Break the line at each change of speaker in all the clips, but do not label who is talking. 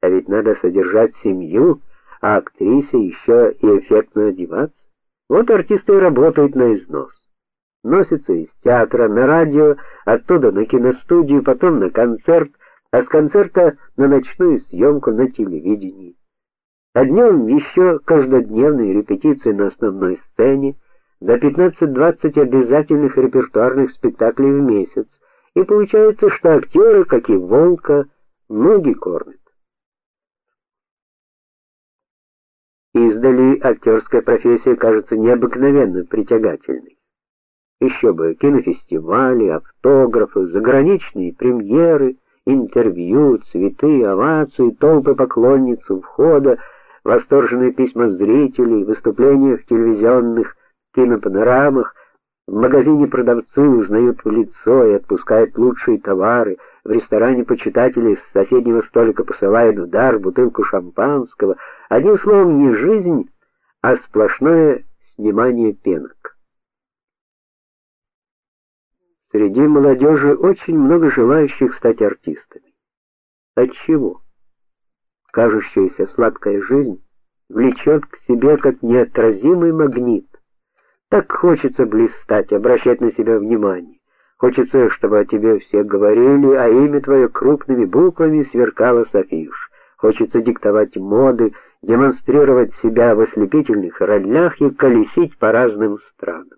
А ведь надо содержать семью, а актрисе еще и эффектно одеваться. Вот артисты и работают на износ. Носятся из театра на радио, оттуда на киностудию, потом на концерт, а с концерта на ночную съемку на телевидении. А днем еще каждодневные репетиции на основной сцене, до 15-20 обязательных репертуарных спектаклей в месяц. И получается, что актеры, как и волка, ноги кормят. Издали актерская профессия кажется необыкновенно притягательной. Еще бы кинофестивали, автографы, заграничные премьеры, интервью, цветы, овации, толпы поклонниц у входа, восторженные письма зрителей, выступления в телевизионных кинопанорамах, в магазине продавцы узнают в лицо и отпускают лучшие товары, в ресторане почитатели с соседнего столика посылают в дар бутылку шампанского. Одним словом, не жизнь, а сплошное снимание пенок. Среди молодежи очень много желающих стать артистами. От чего? Кажущаяся сладкая жизнь влечет к себе как неотразимый магнит. Так хочется блистать, обращать на себя внимание. Хочется, чтобы о тебе все говорили, а имя твое крупными буквами сверкало с афиш. Хочется диктовать моды, демонстрировать себя в ослепительных ролях и колесить по разным странам.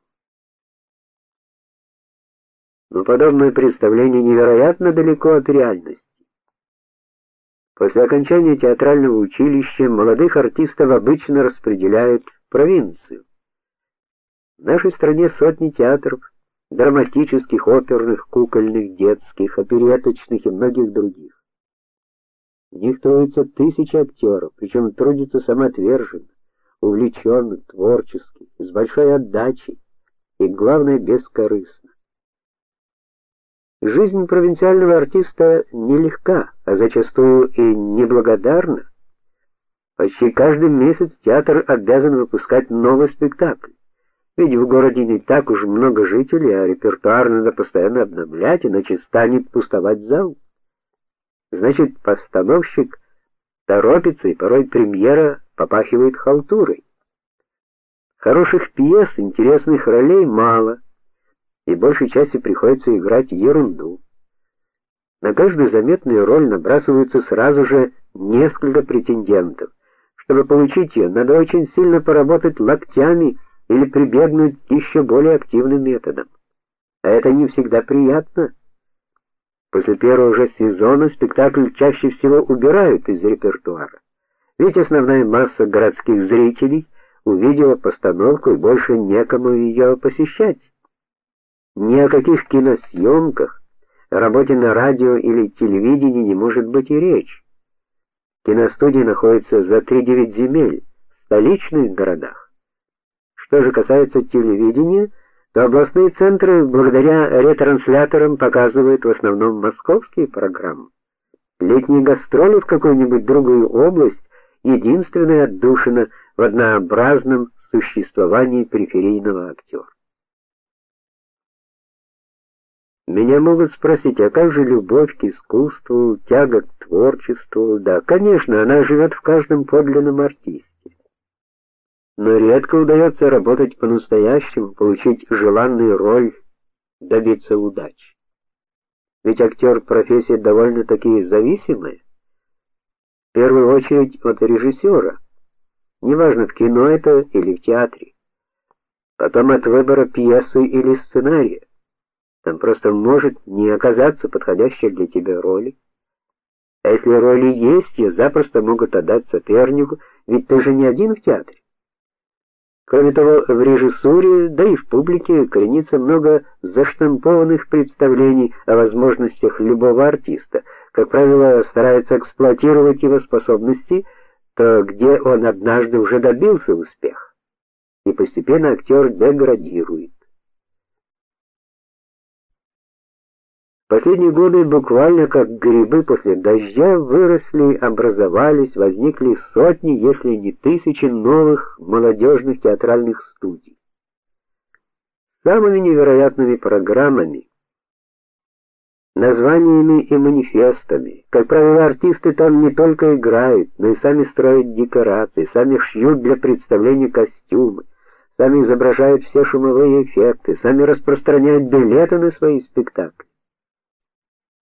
Но подобное представление невероятно далеко от реальности. После окончания театрального училища молодых артистов обычно распределяют в провинцию. В нашей стране сотни театров, драматических, оперных, кукольных, детских, опереточных и многих других. В них трудятся тысячи актеров, причем трудятся самоотверженно, увлеченно, творчески, с большой отдачей и главное бескорыстно. Жизнь провинциального артиста нелегка, а зачастую и неблагодарна. Почти каждый месяц театр обязан выпускать новый спектакль. Ведь в городе не так уж много жителей, а репертуар надо постоянно обновлять, иначе станет пустовать зал. Значит, постановщик торопится, и порой премьера попахивает халтурой. Хороших пьес, интересных ролей мало, и большей части приходится играть ерунду. На каждую заметную роль набрасываются сразу же несколько претендентов. Чтобы получить ее, надо очень сильно поработать локтями или прибегнуть еще более активным методам. А это не всегда приятно. После первого же сезона спектакль чаще всего убирают из репертуара. Ведь основная масса городских зрителей увидела постановку и больше некому ее посещать. Ни о каких киносъемках, работе на радио или телевидении не может быть и речи. Киностудии находятся за 3-9 земель в столичных городах. Что же касается телевидения, то областные центры благодаря ретрансляторам показывают в основном московские программы. Летние гастроли в какую-нибудь другую область единственная отдушина в однообразном существовании периферийного актера. Меня могут спросить: "А как же любовь к искусству, тяга к творчеству?" Да, конечно, она живет в каждом подлинном артисте но редко удается работать по-настоящему, получить желанную роль, добиться удачи. Ведь актер профессия довольно-таки зависимая. В первую очередь от режиссера. Неважно, в кино это или в театре. Потом от выбора пьесы или сценария. Там просто может не оказаться подходящей для тебя роли. А если роли есть, ее запросто могут отдать сопернику, ведь ты же не один в театре. Кроме того, в режиссуре, да и в публике коренится много заштампованных представлений о возможностях любого артиста. Как правило, стараются эксплуатировать его способности, то где он однажды уже добился успеха. И постепенно актер деградирует. Последние годы буквально как грибы после дождя выросли, образовались, возникли сотни, если не тысячи новых молодежных театральных студий. Самыми невероятными программами названиями и манифестами. Как правило, артисты там не только играют, но и сами строят декорации, сами шьют для представления костюмы, сами изображают все шумовые эффекты, сами распространяют билеты на свои спектакли.